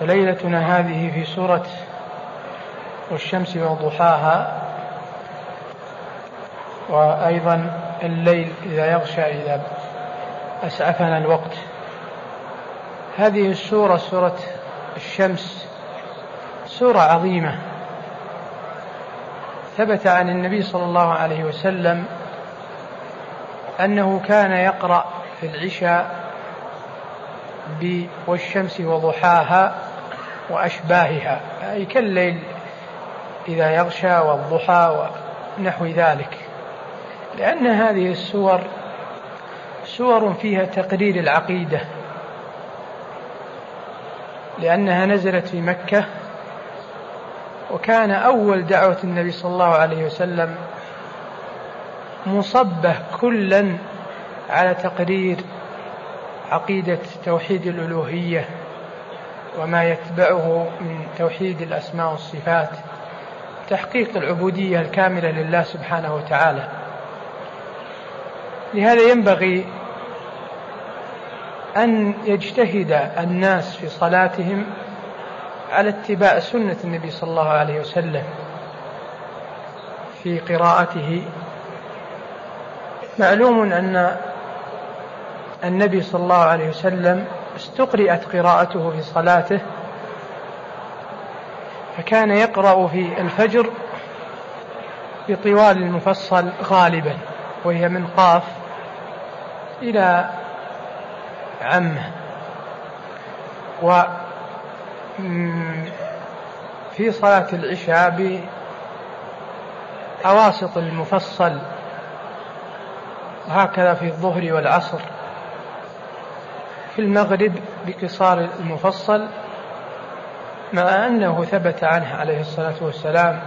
فليلتنا هذه في سورة والشمس وضحاها وأيضا الليل إذا يغشى إذا أسعفنا الوقت. هذه السورة سورة الشمس سورة عظيمة. ثبت عن النبي صلى الله عليه وسلم أنه كان يقرأ في العشاء والشمس وضحاها. وأشباهها أي كالليل إذا يغشى والضحى ونحو ذلك. لأن هذه السور سور فيها تقرير العقيدة. لأنها نزلت في مكة وكان أول دعوة النبي صلى الله عليه وسلم مصبة كلا على تقرير عقيدة توحيد الألوهية. وما يتبعه من توحيد الأسماء والصفات تحقيق العبودية الكاملة لله سبحانه وتعالى. لهذا ينبغي أن يجتهد الناس في صلاتهم على اتباع سنة النبي صلى الله عليه وسلم في قراءته. معلوم أن النبي صلى الله عليه وسلم استقرئت قراءته في صلاته فكان يقرأ في الفجر بطوال المفصل غالبا وهي من قاف إلى عمه. و في صلاة العشاء بأواسط المفصل وهكذا في الظهر والعصر. في المغرب بقصار المفصل مع أنه ثبت عنه عليه الصلاة والسلام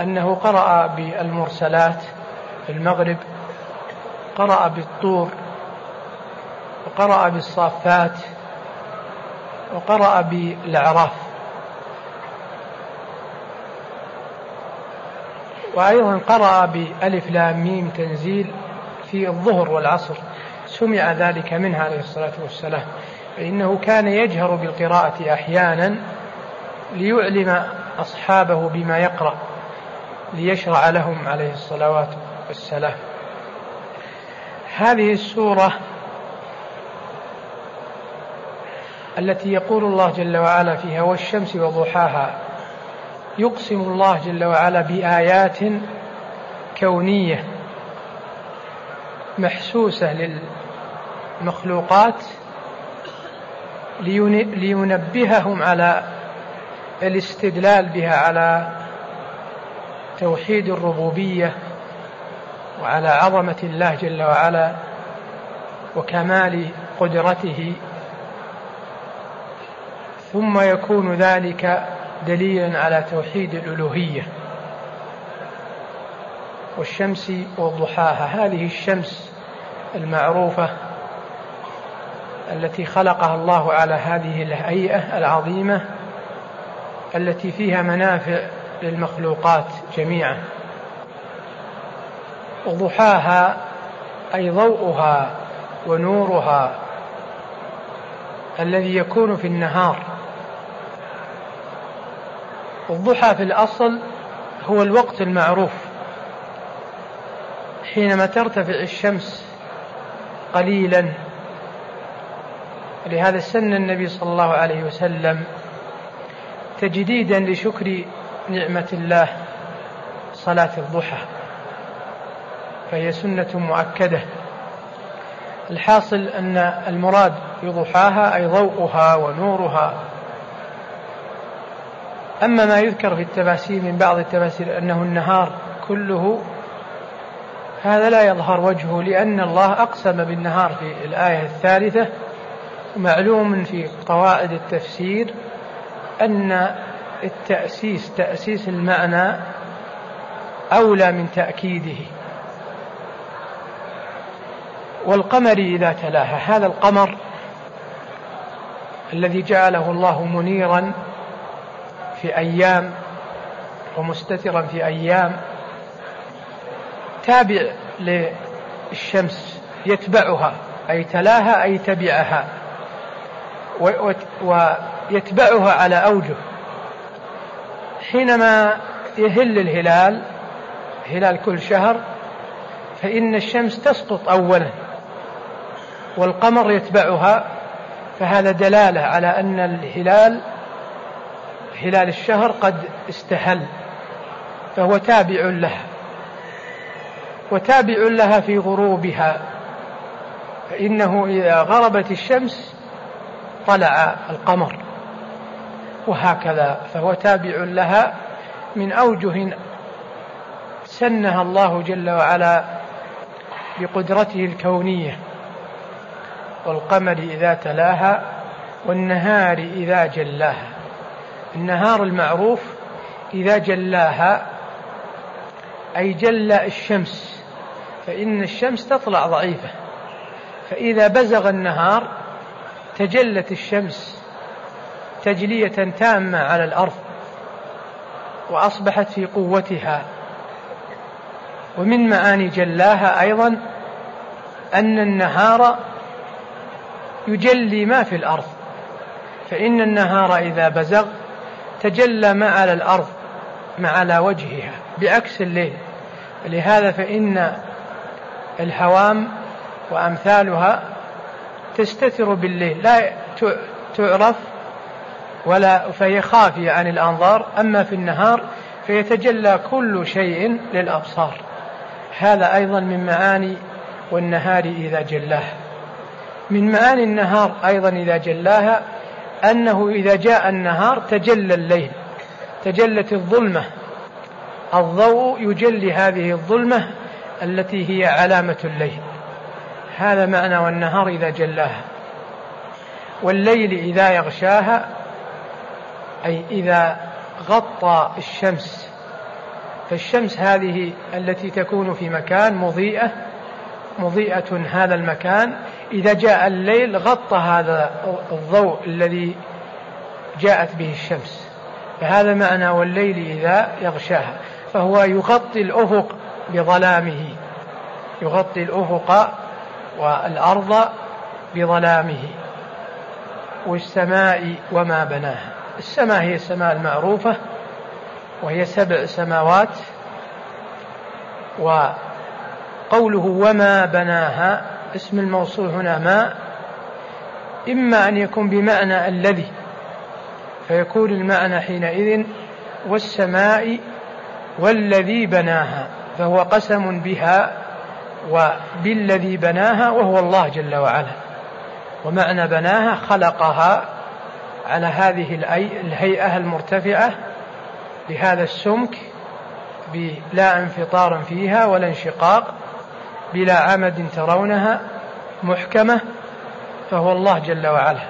أنه قرأ بالمرسلات في المغرب قرأ بالطور وقرأ بالصافات وقرأ بالأعراف. وأيضا قرأ بألف لام ميم تنزيل في الظهر والعصر. سمع ذلك منه عليه الصلاة والسلام. فإنه كان يجهر بالقراءة أحيانا ليعلم أصحابه بما يقرأ ليشرع لهم عليه الصلوات والسلام. هذه السورة التي يقول الله جل وعلا فيها والشمس وضحاها يقسم الله جل وعلا بآيات كونية محسوسة للمخلوقات لينبههم على الاستدلال بها على توحيد الربوبية وعلى عظمة الله جل وعلا وكمال قدرته. ثم يكون ذلك دليلا على توحيد الألوهية والشمس وضحاها. هذه الشمس المعروفة التي خلقها الله على هذه الهيئة العظيمة التي فيها منافع للمخلوقات جميعا. وضحاها أي ضوءها ونورها الذي يكون في النهار. الضحى في الأصل هو الوقت المعروف. حينما ترتفع الشمس قليلا لهذا سن النبي صلى الله عليه وسلم تجديدا لشكر نعمة الله صلاة الضحى فهي سنة مؤكدة. الحاصل أن المراد بضحاها أي ضوءها ونورها. أما ما يذكر في التفاسير من بعض التفاسير أنه النهار كله هذا لا يظهر وجهه لأن الله أقسم بالنهار في الآية الثالثة معلوم في قواعد التفسير أن التأسيس تأسيس المعنى أولى من تأكيده. والقمر إذا تلاها هذا القمر الذي جعله الله منيرا في أيام ومستترا في أيام تابع للشمس يتبعها أي تلاها أي تبعها. ويتبعها على أوجه. حينما يهل الهلال هلال كل شهر فإن الشمس تسقط أولا والقمر يتبعها فهذا دلالة على أن الهلال هلال الشهر قد استهل فهو تابع لها وتابع لها في غروبها فإنه إذا غربت الشمس طلع القمر. وهكذا فهو تابع لها من أوجه سنها الله جل وعلا بقدرته الكونية. والقمر إذا تلاها والنهار إذا جلاها. النهار المعروف إذا جلاها أي جلى الشمس. فإن الشمس تطلع ضعيفة. فإذا بزغ النهار تجلت الشمس تجلية تامة على الأرض وأصبحت في قوتها. ومن معاني جلاها أيضا أن النهار يجلي ما في الأرض فإن النهار إذا بزغ تجلى ما على الأرض ما على وجهها بعكس الليل. لهذا فإن الهوام وأمثالها تستتر بالليل. لا تعرف ولا فهي خافية عن الأنظار. أما في النهار فيتجلى كل شيء للأبصار. هذا أيضا من معاني والنهار إذا جلاها من معاني النهار أيضا إذا جلاها أنه إذا جاء النهار تجلى الليل تجلت الظلمة. الضوء يجلي هذه الظلمة التي هي علامة الليل. هذا معنى والنهار إذا جلاها والليل إذا يغشاها أي إذا غطى الشمس فالشمس هذه التي تكون في مكان مضيئة مضيئة هذا المكان إذا جاء الليل غطى هذا الضوء الذي جاءت به الشمس فهذا معنى والليل إذا يغشاها فهو يغطي الأفق بظلامه يغطي الأفق والأرض بظلامه والسماء وما بناها. السماء هي السماء المعروفة وهي سبع سماوات وقوله وما بناها اسم الموصول هنا ما إما أن يكون بمعنى الذي فيكون المعنى حينئذ والسماء والذي بناها فهو قسم بها وبالذي بناها وهو الله جل وعلا. ومعنى بناها خلقها على هذه الهيئة المرتفعة بهذا السمك بلا انفطار فيها ولا انشقاق بلا عمد ترونها محكمة فهو الله جل وعلا.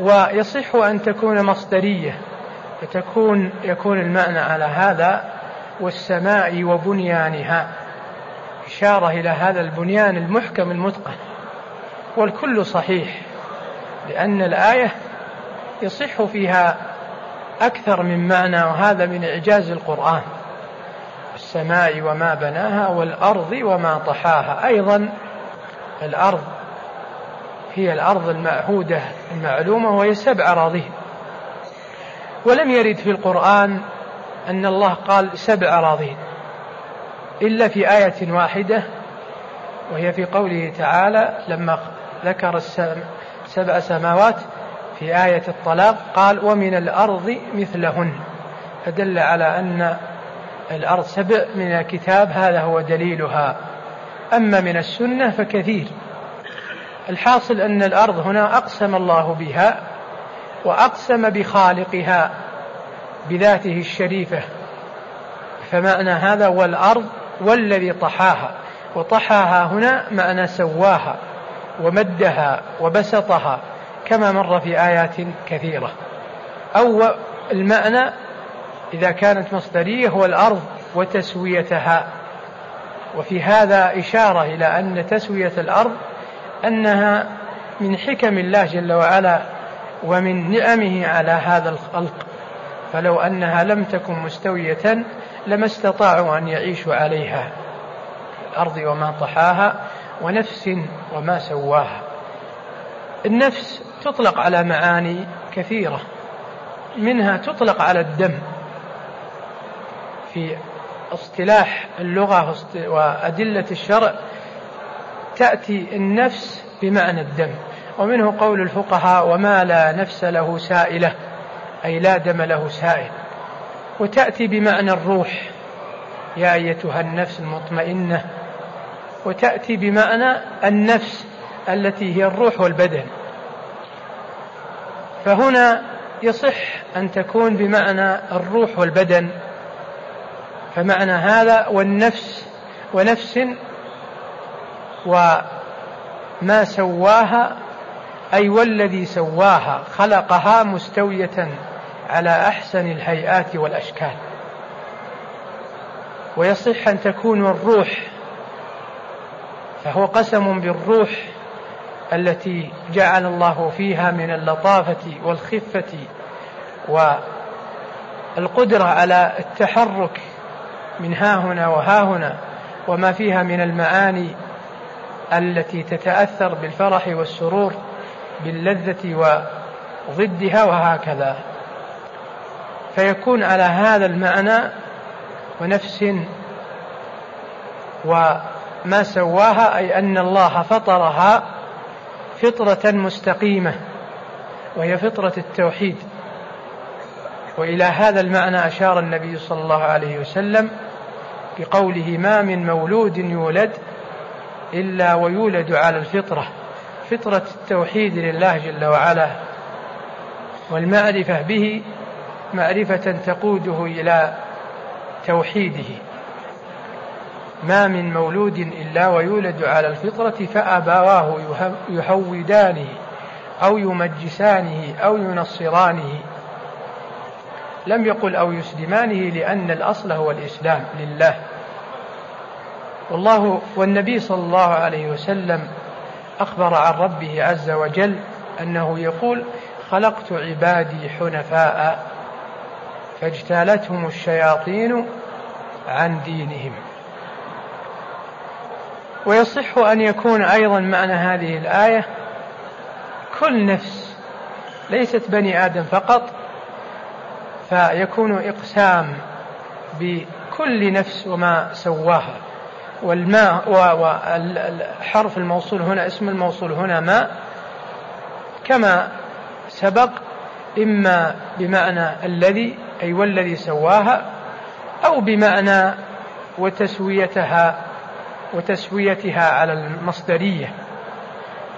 ويصح أن تكون مصدرية فتكون يكون المعنى على هذا والسماء وبنيانها. إشارة إلى هذا البنيان المحكم المتقن. والكل صحيح لأن الآية يصح فيها أكثر من معنى وهذا من إعجاز القرآن. السماء وما بناها والأرض وما طحاها. أيضا الأرض هي الأرض المعهودة المعلومة وهي سبع أراضين. ولم يرد في القرآن أن الله قال سبع أراضين. إلا في آية واحدة وهي في قوله تعالى لما ذكر سبع سماوات في آية الطلاق قال ومن الأرض مثلهن فدل على أن الأرض سبع من الكتاب هذا هو دليلها. أما من السنة فكثير. الحاصل أن الأرض هنا أقسم الله بها وأقسم بخالقها بذاته الشريفة. فمعنى هذا والأرض والذي طحاها. وطحاها هنا معنى سواها ومدها وبسطها كما مر في آيات كثيرة. أو المعنى إذا كانت مصدرية هو الأرض وتسويتها. وفي هذا إشارة إلى أن تسوية الأرض أنها من حكم الله جل وعلا ومن نعمه على هذا الخلق. فلو أنها لم تكن مستوية لما استطاعوا أن يعيشوا عليها الأرض وما طحاها ونفس وما سواها. النفس تطلق على معاني كثيرة منها تطلق على الدم. في اصطلاح اللغة وأدلة الشرع تأتي النفس بمعنى الدم ومنه قول الفقهاء وما لا نفس له سائلة. أي لا دم له سائل. وتأتي بمعنى الروح. يا أيتها النفس المطمئنة. وتأتي بمعنى النفس التي هي الروح والبدن. فهنا يصح أن تكون بمعنى الروح والبدن. فمعنى هذا والنفس ونفس وما سواها أي والذي سواها خلقها مستوية. على أحسن الهيئات والأشكال. ويصح أن تكون الروح فهو قسم بالروح التي جعل الله فيها من اللطافة والخفة والقدرة على التحرك من ها هنا وها هنا وما فيها من المعاني التي تتأثر بالفرح والسرور باللذة وضدها وهكذا. فيكون على هذا المعنى ونفس وما سواها أي أن الله فطرها فطرة مستقيمة وهي فطرة التوحيد. وإلى هذا المعنى أشار النبي صلى الله عليه وسلم بقوله ما من مولود يولد إلا ويولد على الفطرة. فطرة التوحيد لله جل وعلا والمعرفة به معرفة تقوده إلى توحيده. ما من مولود إلا ويولد على الفطرة فأبواه يهودانه أو يمجسانه أو ينصرانه. لم يقل أو يسلمانه لأن الأصل هو الإسلام لله. والله والنبي صلى الله عليه وسلم أخبر عن ربه عز وجل أنه يقول خلقت عبادي حنفاء. فاجتالتهم الشياطين عن دينهم. ويصح أن يكون أيضا معنى هذه الآية كل نفس ليست بني آدم فقط فيكون إقسام بكل نفس وما سواها. والماء وحرف الموصول هنا اسم الموصول هنا ماء. كما سبق إما بمعنى الذي أي والذي سواها أو بمعنى وتسويتها وتسويتها على المصدرية.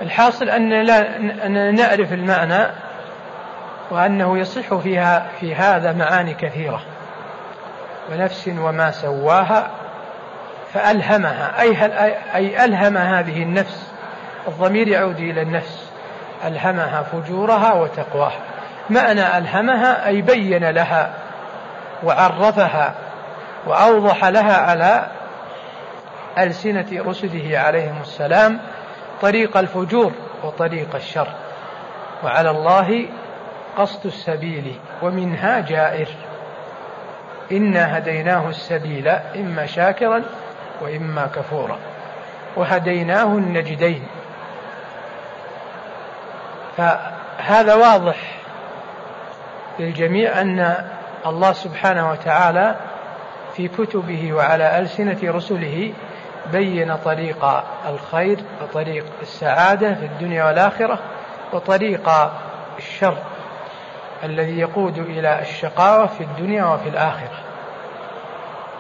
الحاصل أن لا أننا نعرف المعنى وأنه يصح فيها في هذا معاني كثيرة. ونفس وما سواها فألهمها أي, أي ألهم هذه النفس الضمير يعود إلى النفس ألهمها فجورها وتقواها. معنى ألهمها أي بين لها وعرفها وأوضح لها على ألسنة رسله عليهم السلام طريق الفجور وطريق الشر. وعلى الله قصد السبيل ومنها جائر. إنا هديناه السبيل إما شاكرا وإما كفورا. وهديناه النجدين. فهذا واضح للجميع أن الله سبحانه وتعالى في كتبه وعلى ألسنة رسله بين طريق الخير وطريق السعادة في الدنيا والآخرة وطريق الشر الذي يقود إلى الشقاوة في الدنيا وفي الآخرة.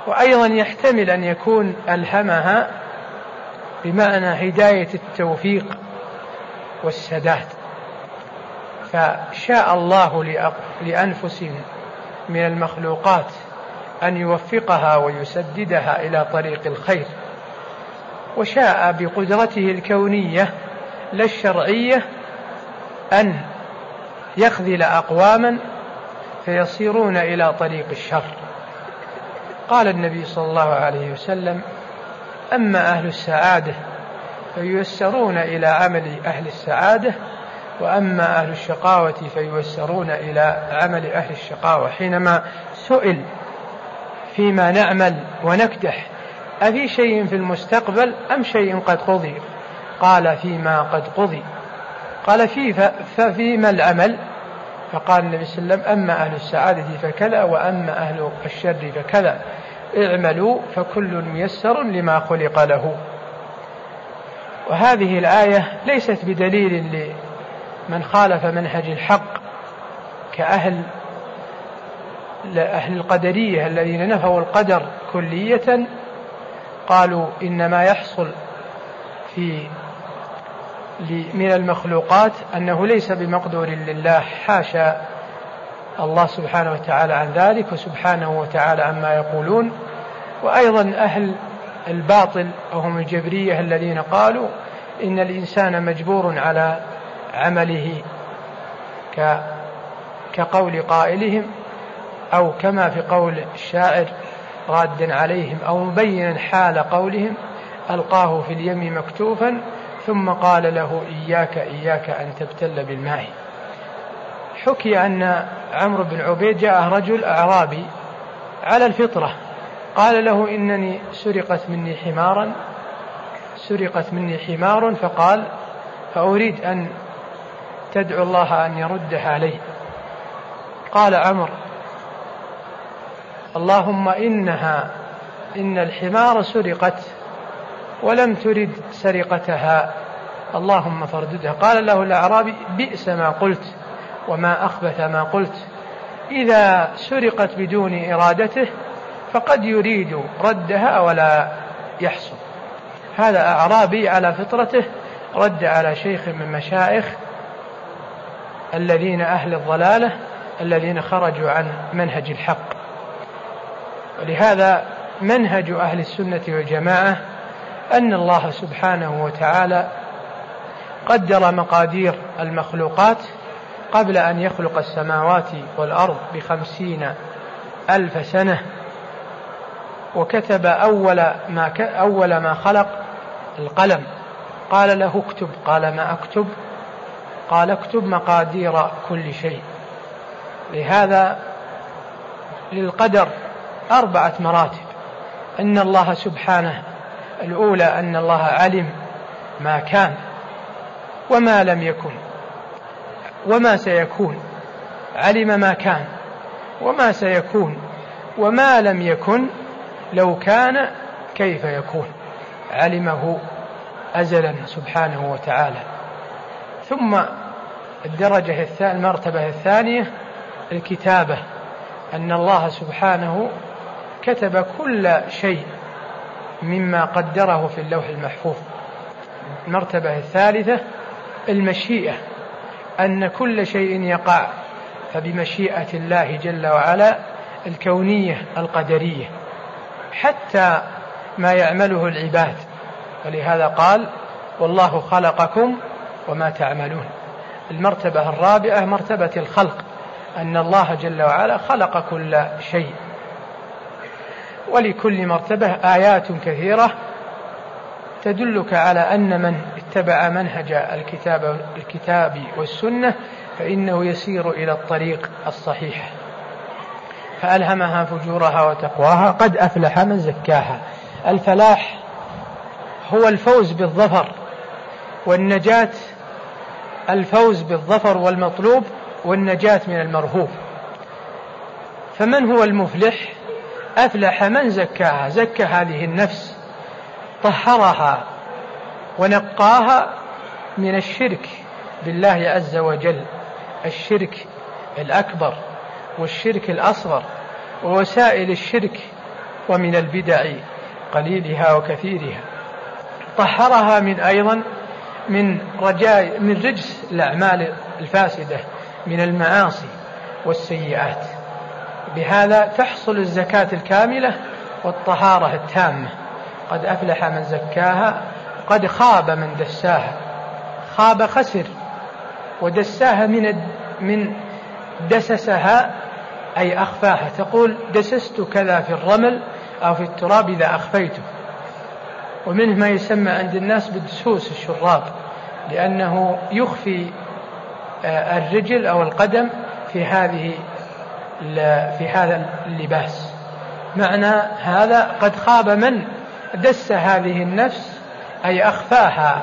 وأيضا يحتمل أن يكون ألهمها بمعنى هداية التوفيق والسداد. فشاء الله لأنفس من المخلوقات أن يوفقها ويسددها إلى طريق الخير. وشاء بقدرته الكونية لا الشرعية أن يخذل أقواما فيصيرون إلى طريق الشر. قال النبي صلى الله عليه وسلم أما أهل السعادة فييسرون إلى عمل أهل السعادة وأما أهل الشقاوة فييسرون إلى عمل أهل الشقاوة حينما سئل فيما نعمل ونكدح أفي شيء في المستقبل أم شيء قد قضي؟ قال فيما قد قضي. قال في ففيما العمل؟ فقال النبي صلى الله عليه وسلم أما أهل السعادة فكذا وأما أهل الشر فكذا. اعملوا فكل ميسر لما خلق له. وهذه الآية ليست بدليل لمن خالف منهج الحق كأهل أهل القدرية الذين نفوا القدر كلية قالوا إن ما يحصل في من المخلوقات أنه ليس بمقدور لله حاشا الله سبحانه وتعالى عن ذلك وسبحانه وتعالى عما يقولون. وأيضا أهل الباطل وهم الجبرية الذين قالوا إن الإنسان مجبور على عمله كقول قائلهم أو كما في قول الشاعر رادا عليهم أو مبينا حال قولهم ألقاه في اليم مكتوفا ثم قال له إياك إياك أن تبتل بالماء. حكي أن عمرو بن عبيد جاء رجل أعرابي على الفطرة قال له إنني سرقت مني حمارا سرقت مني حمار فقال فأريد أن تدعو الله أن يردها علي قال عمرو اللهم إنها إن الحمار سرقت ولم ترد سرقتها. اللهم فارددها. قال له الأعرابي بئس ما قلت وما أخبث ما قلت. إذا سرقت بدون إرادته فقد يريد ردها ولا يحصل. هذا أعرابي على فطرته رد على شيخ من مشايخ الذين أهل الضلالة الذين خرجوا عن منهج الحق. ولهذا منهج أهل السنة والجماعة أن الله سبحانه وتعالى قدر مقادير المخلوقات قبل أن يخلق السماوات والأرض بخمسين ألف سنة وكتب أول ما أول ما خلق القلم. قال له اكتب قال ما أكتب؟ قال اكتب مقادير كل شيء. لهذا للقدر أربعة مراتب. أن الله سبحانه الأولى أن الله علم ما كان وما لم يكن وما سيكون. علم ما كان وما سيكون وما لم يكن لو كان كيف يكون. علمه أزلا سبحانه وتعالى. ثم الدرجة الثانية المرتبة الثانية الكتابة. أن الله سبحانه كتب كل شيء مما قدره في اللوح المحفوظ. المرتبة الثالثة المشيئة. أن كل شيء يقع فبمشيئة الله جل وعلا الكونية القدرية. حتى ما يعمله العباد. ولهذا قال والله خلقكم وما تعملون. المرتبة الرابعة مرتبة الخلق أن الله جل وعلا خلق كل شيء. ولكل مرتبة آيات كثيرة تدلك على أن من اتبع منهج الكتاب الكتاب والسنة فإنه يسير إلى الطريق الصحيح. فألهمها فجورها وتقواها قد أفلح من زكاها. الفلاح هو الفوز بالظفر والنجاة الفوز بالظفر والمطلوب والنجاة من المرهوب. فمن هو المفلح؟ أفلح من زكاها زكى هذه النفس طهرها ونقاها من الشرك بالله عز وجل الشرك الأكبر والشرك الأصغر ووسائل الشرك ومن البدع قليلها وكثيرها. طهرها من أيضا من رجاء من رجس الأعمال الفاسدة من المعاصي والسيئات. بهذا تحصل الزكاة الكاملة والطهارة التامة. قد أفلح من زكاها قد خاب من دساها. خاب خسر ودساها من من دسسها أي أخفاها. تقول دسست كذا في الرمل أو في التراب إذا أخفيته. ومنه ما يسمى عند الناس بالدسوس الشراب لأنه يخفي آه، الرجل أو القدم في هذه في هذا اللباس. معنى هذا قد خاب من دس هذه النفس أي أخفاها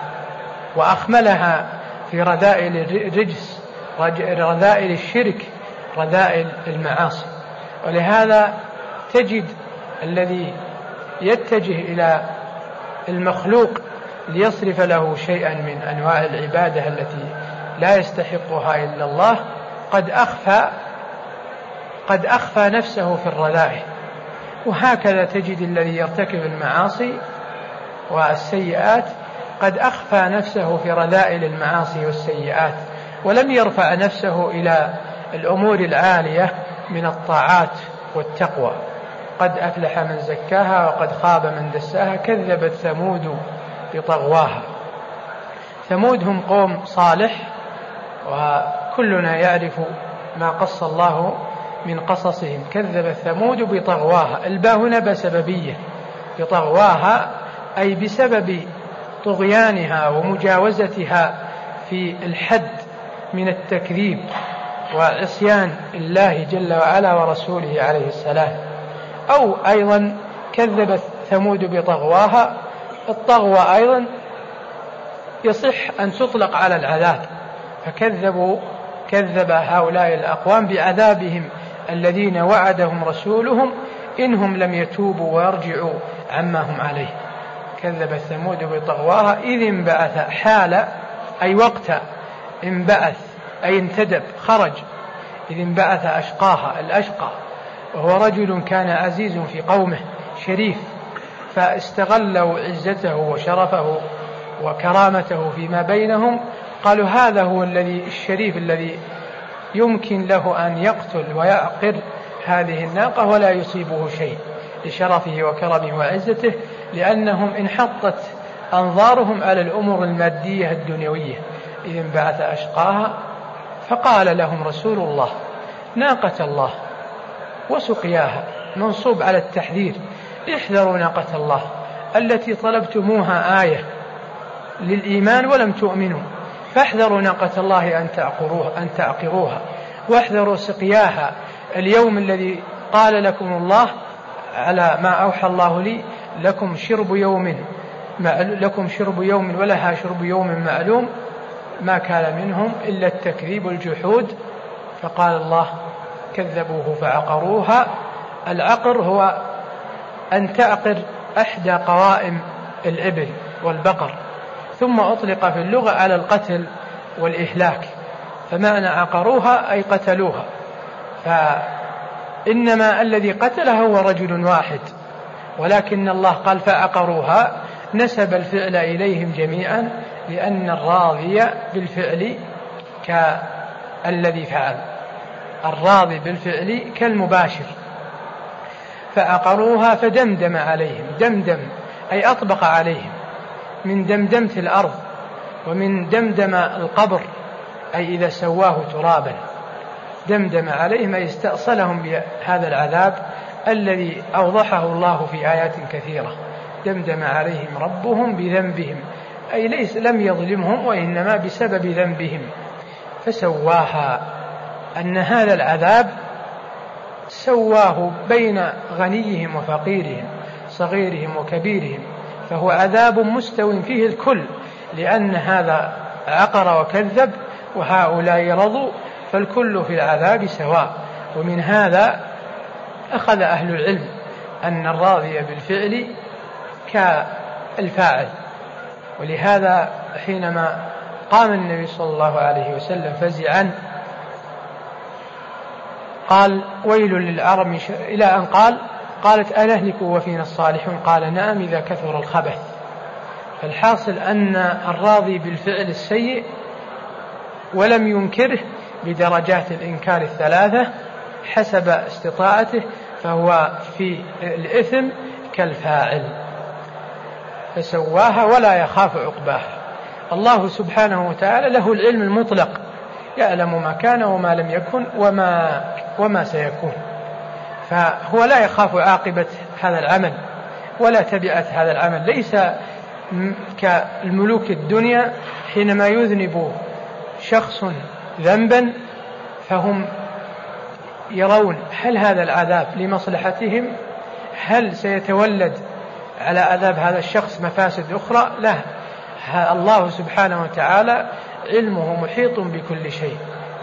وأخملها في رذائل الرجس رذائل الشرك رذائل المعاصي. ولهذا تجد الذي يتجه إلى المخلوق ليصرف له شيئا من أنواع العبادة التي لا يستحقها إلا الله قد أخفى قد أخفى نفسه في الرذائل. وهكذا تجد الذي يرتكب المعاصي والسيئات قد أخفى نفسه في رذائل المعاصي والسيئات ولم يرفع نفسه إلى الأمور العالية من الطاعات والتقوى. قد أفلح من زكاها وقد خاب من دساها كذبت ثمود بطغواها. ثمود هم قوم صالح وكلنا يعرف ما قص الله من قصصهم. كذب ثمود بطغواها. الباء هنا بسببية. بطغواها أي بسبب طغيانها ومجاوزتها في الحد من التكذيب وعصيان الله جل وعلا ورسوله عليه السلام. أو أيضا كذبت ثمود بطغواها. الطغوى أيضا يصح أن تطلق على العذاب. فكذبوا كذب هؤلاء الأقوام بعذابهم الذين وعدهم رسولهم إنهم لم يتوبوا ويرجعوا عما هم عليه. كذب ثمود بطغواها. إذ انبعث حال أي وقت انبعث أي انتدب خرج. إذ انبعث أشقاها الأشقى. وهو رجل كان عزيز في قومه شريف فاستغلوا عزته وشرفه وكرامته فيما بينهم. قالوا هذا هو الذي الشريف الذي يمكن له أن يقتل ويعقر هذه الناقة ولا يصيبه شيء لشرفه وكرمه وعزته لأنهم انحطت أنظارهم على الأمور المادية الدنيوية. إذ انبعث أشقاها فقال لهم رسول الله ناقة الله وسقياها. منصوب على التحذير. احذروا ناقة الله. التي طلبتموها آية للإيمان ولم تؤمنوا. فاحذروا ناقة الله أن تعقروها أن تعقروها واحذروا سقياها. اليوم الذي قال لكم الله على ما أوحى الله لي لكم شرب يوم لكم شرب يوم ولها شرب يوم معلوم ما كان منهم إلا التكذيب الجحود فقال الله كذبوه فعقروها العقر هو أن تعقر إحدى قوائم الإبل والبقر ثم أطلق في اللغة على القتل والإهلاك فمعنى عقروها أي قتلوها. فإنما الذي قتلها هو رجل واحد ولكن الله قال فعقروها. نسب الفعل إليهم جميعا لأن الراضي بالفعل كالذي فعل. الراضي بالفعل كالمباشر. فعقروها فدمدم عليهم دمدم أي أطبق عليهم من دمدمة الأرض ومن دمدم القبر أي إذا سواه ترابا. دمدم عليهم أي استأصلهم بهذا العذاب الذي أوضحه الله في آيات كثيرة. دمدم عليهم ربهم بذنبهم أي ليس لم يظلمهم وإنما بسبب ذنبهم. فسواها. أن هذا العذاب سواه بين غنيهم وفقيرهم صغيرهم وكبيرهم فهو عذاب مستو فيه الكل لأن هذا عقر وكذب وهؤلاء رضوا فالكل في العذاب سواء. ومن هذا أخذ أهل العلم أن الراضي بالفعل كالفاعل. ولهذا حينما قام النبي صلى الله عليه وسلم فزعا قال ويل للعرب إلى أن قال قالت أنهلك وفينا الصالحون؟ قال نعم إذا كثر الخبث. فالحاصل أن الراضي بالفعل السيء ولم ينكره بدرجات الإنكار الثلاثة حسب استطاعته فهو في الإثم كالفاعل. فسواها ولا يخاف عقباها. الله سبحانه وتعالى له العلم المطلق. يعلم ما كان وما لم يكن وما وما سيكون. فهو لا يخاف عاقبة هذا العمل ولا تبعة هذا العمل. ليس كالملوك الدنيا حينما يذنب شخص ذنبا فهم يرون هل هذا العذاب لمصلحتهم؟ هل سيتولد على عذاب هذا الشخص مفاسد أخرى؟ لا. الله سبحانه وتعالى علمه محيط بكل شيء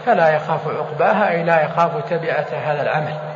فلا يخاف عقباها أي لا يخاف تبعة هذا العمل.